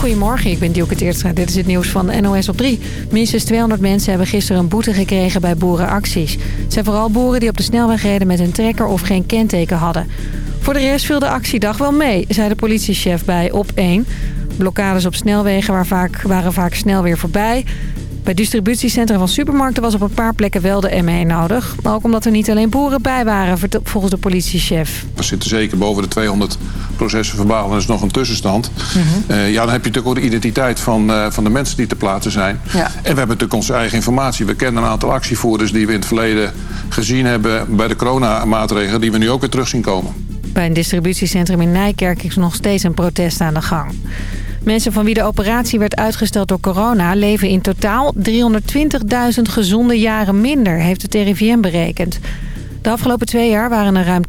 Goedemorgen, ik ben Dielke Teertstra. Dit is het nieuws van NOS op 3. Minstens 200 mensen hebben gisteren een boete gekregen bij boerenacties. Het zijn vooral boeren die op de snelweg reden met een trekker of geen kenteken hadden. Voor de rest viel de actiedag wel mee, zei de politiechef bij Op 1. Blokkades op snelwegen waren vaak snel weer voorbij. Bij distributiecentra van supermarkten was op een paar plekken wel de ME nodig. Ook omdat er niet alleen boeren bij waren, volgens de politiechef. We zitten zeker boven de 200 processen verbaal en er is nog een tussenstand. Mhm. Eh, ja, dan heb je natuurlijk ook de identiteit van, uh, van de mensen die te plaatsen zijn. Ja. En we hebben natuurlijk onze eigen informatie. We kennen een aantal actievoerders die we in het verleden gezien hebben... bij de coronamaatregelen die we nu ook weer terug zien komen. Bij een distributiecentrum in Nijkerk is nog steeds een protest aan de gang. Mensen van wie de operatie werd uitgesteld door corona... leven in totaal 320.000 gezonde jaren minder, heeft het RIVM berekend. De afgelopen twee jaar waren er ruim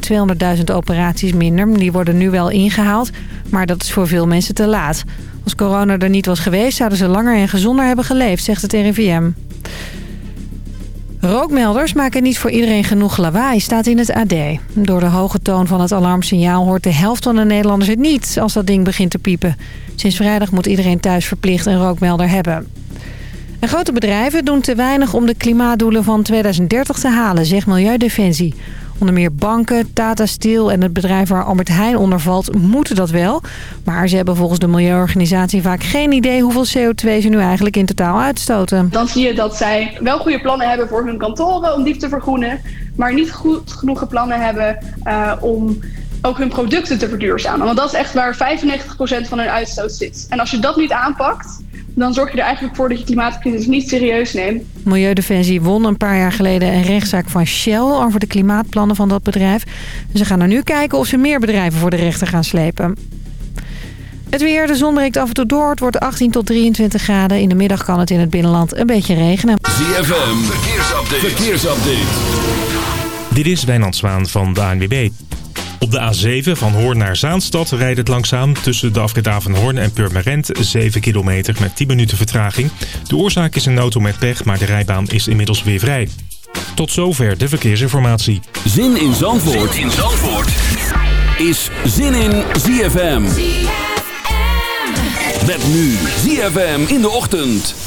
200.000 operaties minder. Die worden nu wel ingehaald, maar dat is voor veel mensen te laat. Als corona er niet was geweest, zouden ze langer en gezonder hebben geleefd, zegt het RIVM. Rookmelders maken niet voor iedereen genoeg lawaai, staat in het AD. Door de hoge toon van het alarmsignaal hoort de helft van de Nederlanders het niet als dat ding begint te piepen. Sinds vrijdag moet iedereen thuis verplicht een rookmelder hebben. En grote bedrijven doen te weinig om de klimaatdoelen van 2030 te halen, zegt Milieudefensie. Onder meer banken, Tata Steel en het bedrijf waar Albert Heijn onder valt moeten dat wel. Maar ze hebben volgens de Milieuorganisatie vaak geen idee hoeveel CO2 ze nu eigenlijk in totaal uitstoten. Dan zie je dat zij wel goede plannen hebben voor hun kantoren om die te vergroenen. Maar niet goed genoeg plannen hebben uh, om ook hun producten te verduurzamen. Want dat is echt waar 95% van hun uitstoot zit. En als je dat niet aanpakt, dan zorg je er eigenlijk voor dat je klimaatcrisis niet serieus neemt. Milieudefensie won een paar jaar geleden een rechtszaak van Shell over de klimaatplannen van dat bedrijf. Ze gaan er nu kijken of ze meer bedrijven voor de rechter gaan slepen. Het weer, de zon breekt af en toe door. Het wordt 18 tot 23 graden. In de middag kan het in het binnenland een beetje regenen. ZFM, verkeersupdate. verkeersupdate. Dit is Wijnand Zwaan van de ANWB. Op de A7 van Hoorn naar Zaanstad rijdt het langzaam tussen de afrit Hoorn en Purmerend 7 kilometer met 10 minuten vertraging. De oorzaak is een auto met pech, maar de rijbaan is inmiddels weer vrij. Tot zover de verkeersinformatie. Zin in Zandvoort, zin in Zandvoort. is Zin in ZFM. ZFM. Met nu ZFM in de ochtend.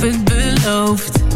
Het beloofd.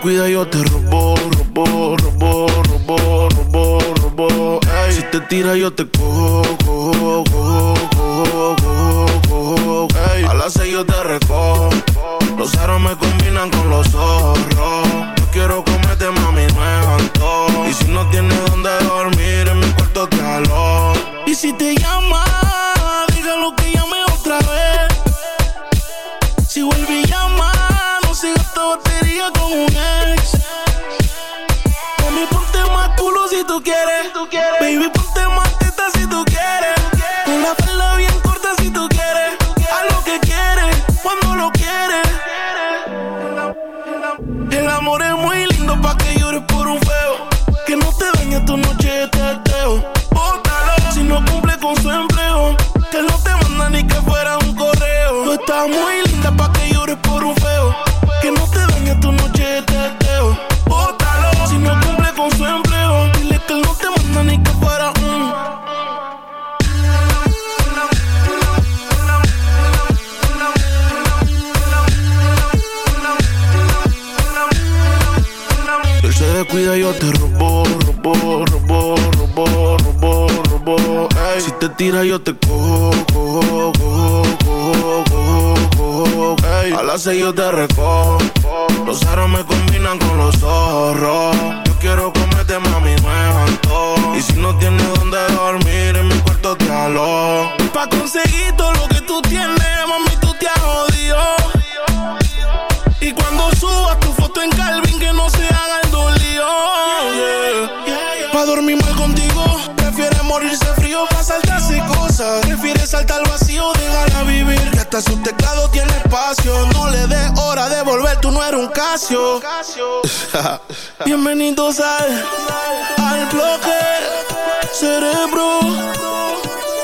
Descuida, yo te robo, robo, robo, robo, robo, robo. Ey, si te tira, yo te cojo, cojo, cojo, cojo, cojo, cojo. A las seis yo te recojo. Los aros me yo te cojo, cojo, cojo, cojo, cojo, cojo. Ey, a las seis yo te recojo. Su teclado tiene espacio No le des hora de volver, tú no eres un Casio Bienvenidos al Al bloque Cerebro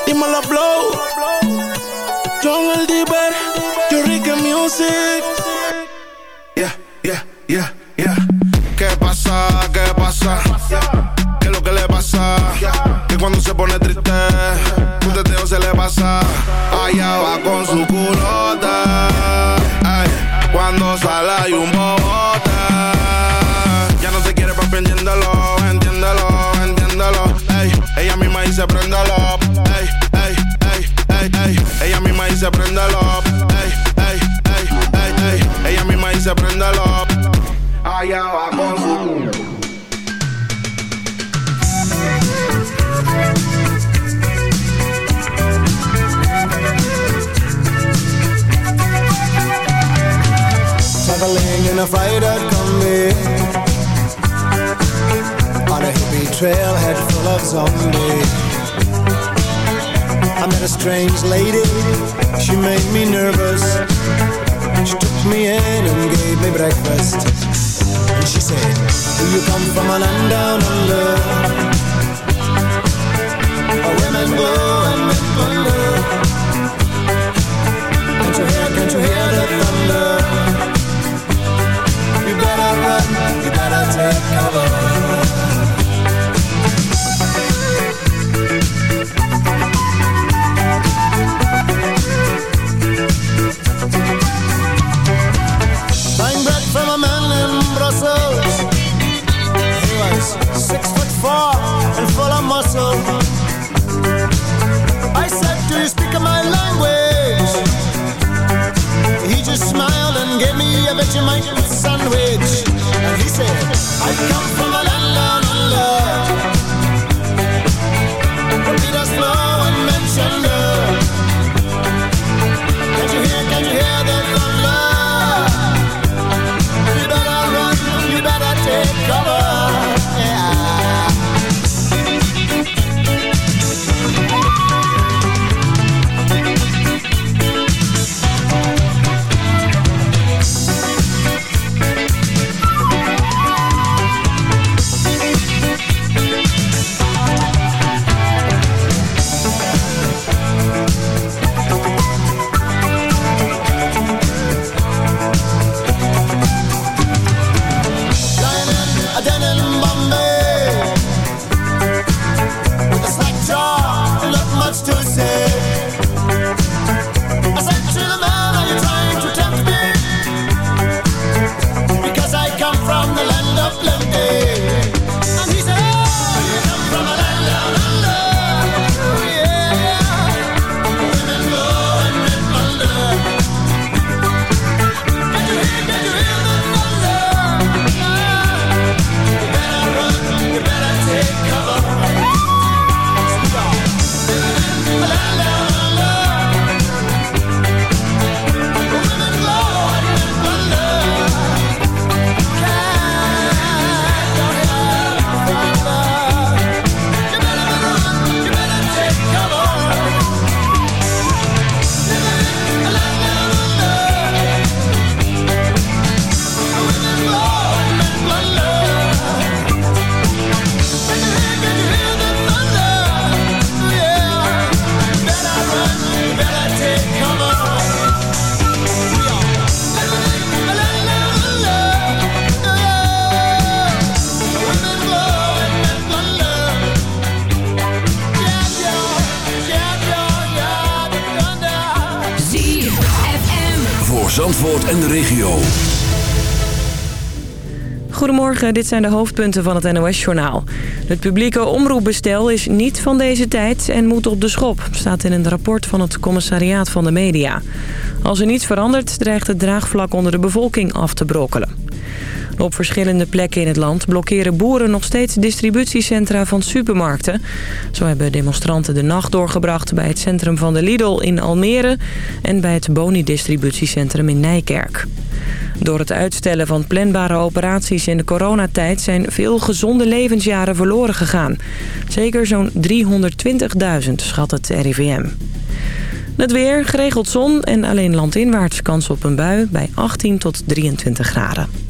Dímelo Blow John el Diver Yo Ricky Music Yeah, yeah, yeah, yeah. ¿Qué pasa? ¿Qué pasa? ¿Qué es lo que le pasa? Que cuando se pone triste, un teteo se le pasa. Allá va con su culota. Ay, cuando sale hay un bobote. Ya no te quiere papi, entiéndelo, entiéndelo, entiéndelo. Ey, ella misma dice préndelo. Ey, ey, ey, ey, ey. Ella misma dice préndelo. Ey, ey, ey, ey, ey. Ella misma dice préndelo. Allá va con su Traveling in a freighter combi On a hippie trailhead full of zombies. I met a strange lady, she made me nervous. She took me in and gave me breakfast. And she said, do you come from a land down under? Where women go and men wonder cover Goedemorgen, dit zijn de hoofdpunten van het NOS-journaal. Het publieke omroepbestel is niet van deze tijd en moet op de schop... staat in een rapport van het Commissariaat van de Media. Als er niets verandert, dreigt het draagvlak onder de bevolking af te brokkelen. Op verschillende plekken in het land blokkeren boeren nog steeds distributiecentra van supermarkten. Zo hebben demonstranten de nacht doorgebracht bij het centrum van de Lidl in Almere... en bij het Boni-distributiecentrum in Nijkerk. Door het uitstellen van planbare operaties in de coronatijd... zijn veel gezonde levensjaren verloren gegaan. Zeker zo'n 320.000, schat het RIVM. Het weer, geregeld zon en alleen landinwaarts kans op een bui... bij 18 tot 23 graden.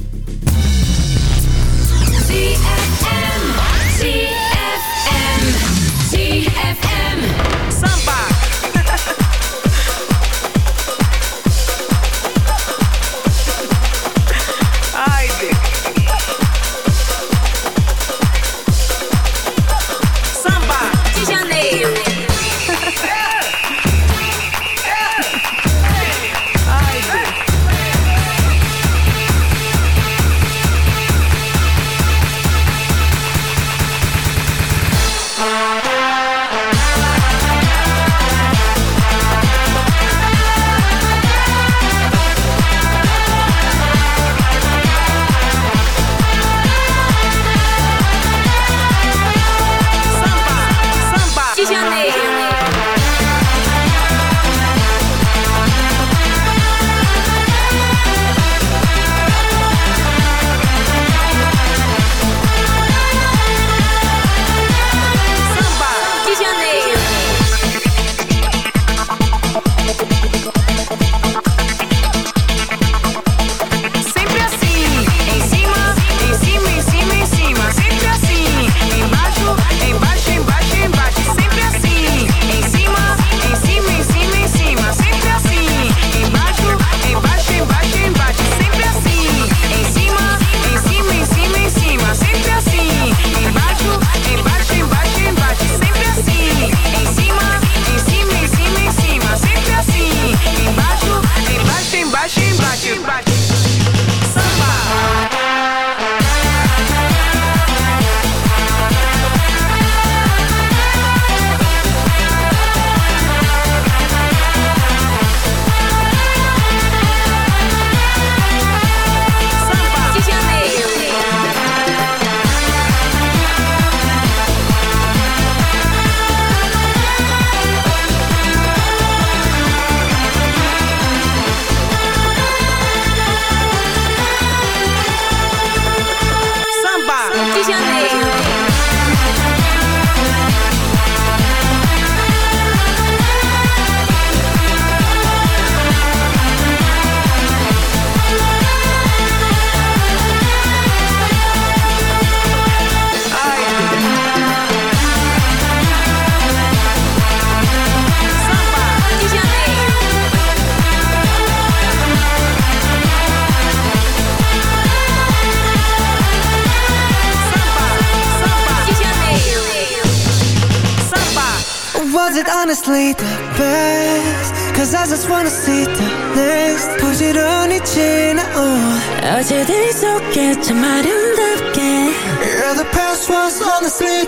I just wanna see the next 부지런히 지나온 어제들 속에 참 아름답게 Yeah, the past was honestly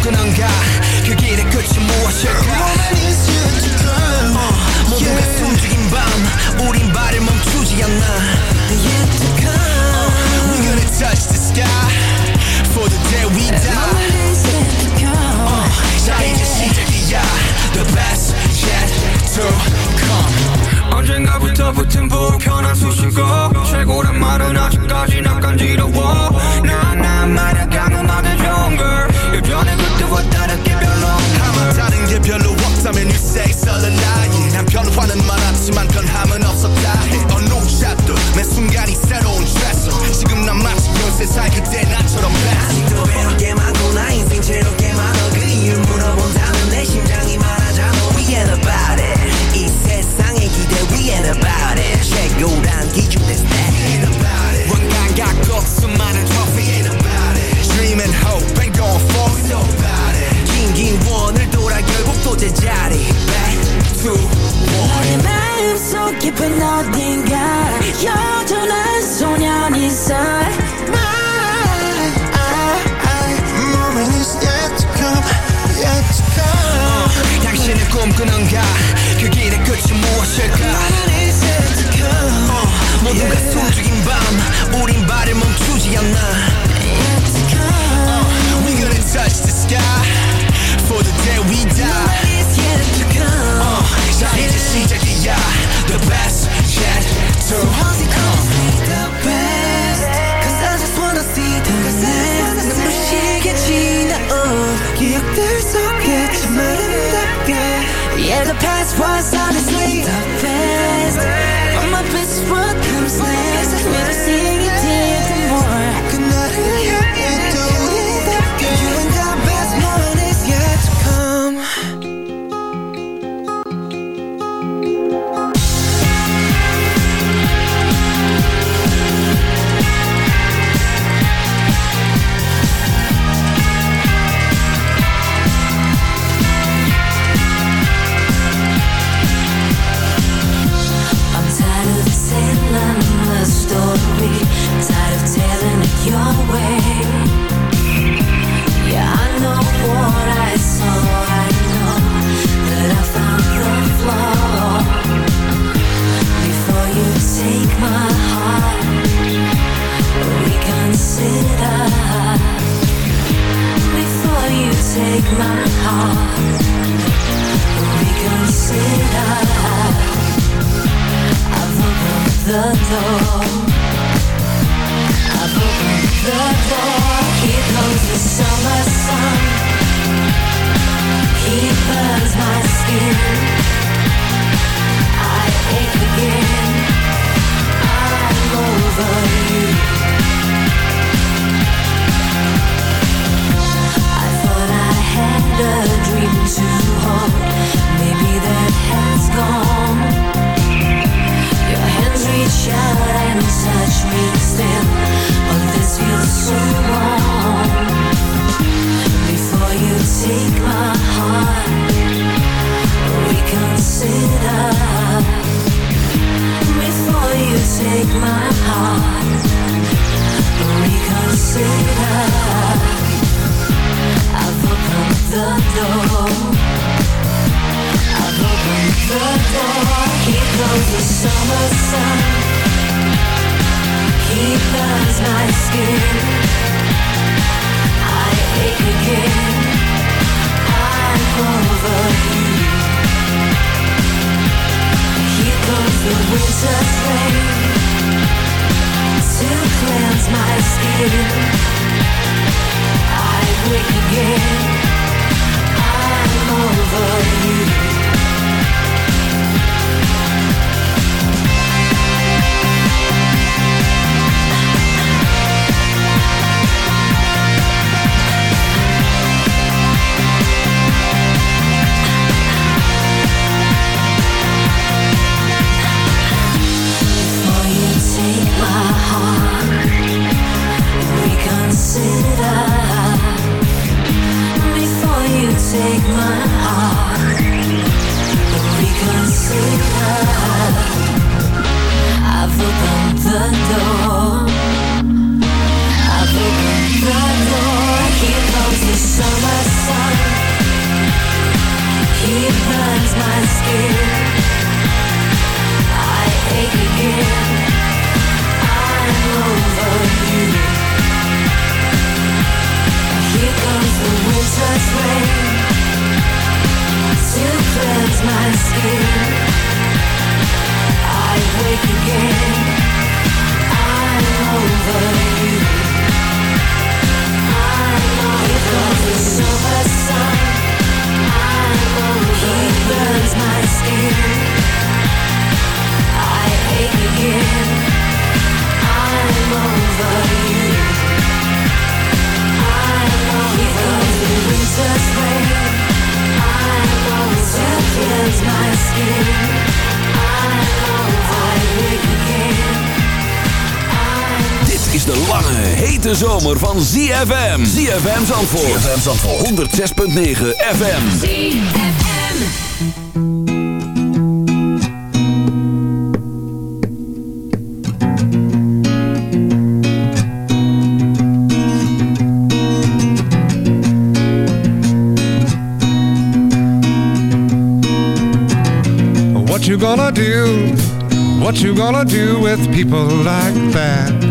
꿈꾸는가 그 길의 끝이 무엇일까 왠 어딘가 여전한 소년이 살 만한 아이 놈은 있어야 할 거야. The best where the past was honest. summer sun. He burns my skin. I ache again. I'm over you. The To cleanse my skin. I wake again. I'm over you. maar hete zomer van ZFM. ZFM Zandvoort. ZFM Zandvoort. 106.9 FM. ZFM. What you gonna do? What you gonna do with people like that?